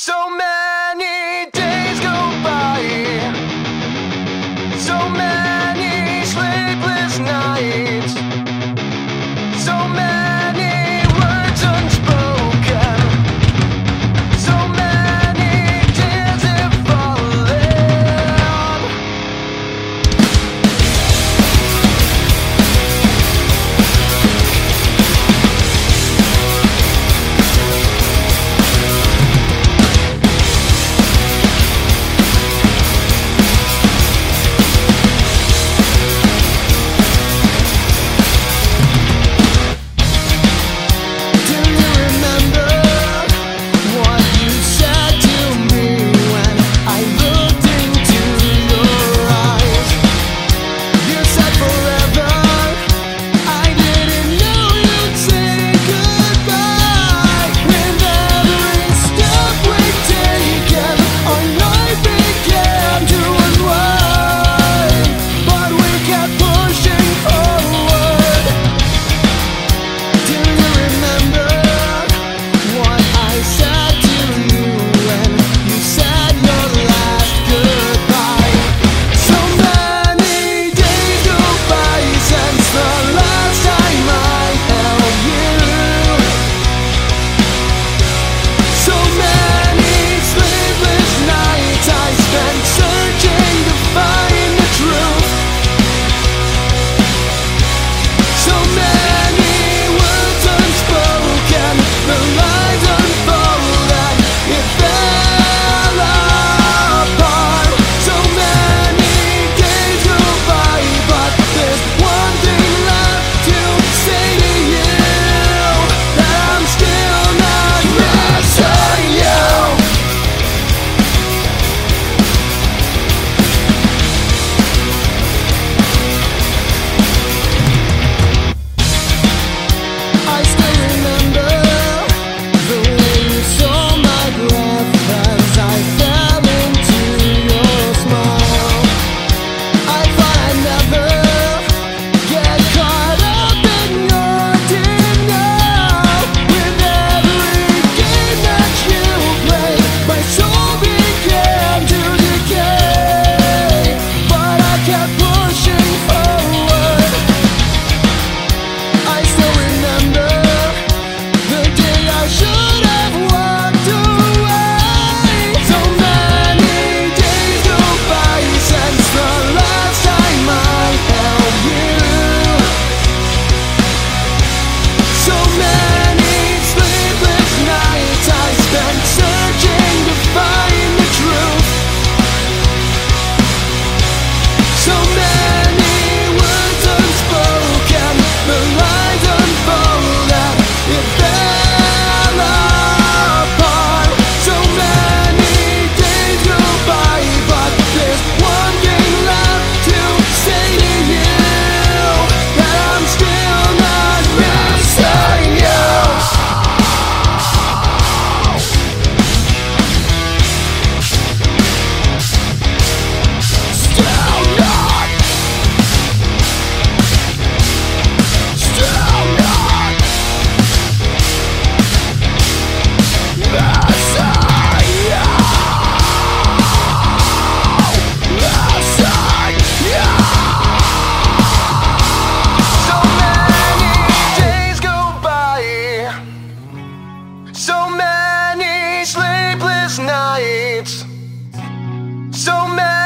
So many So many sleepless nights. So many.